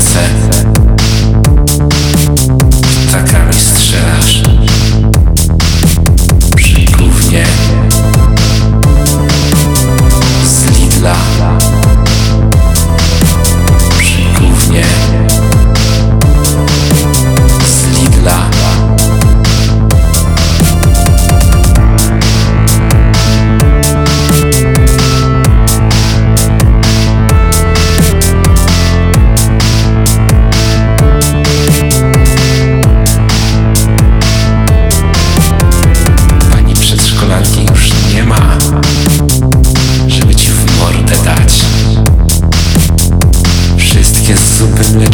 serce. Let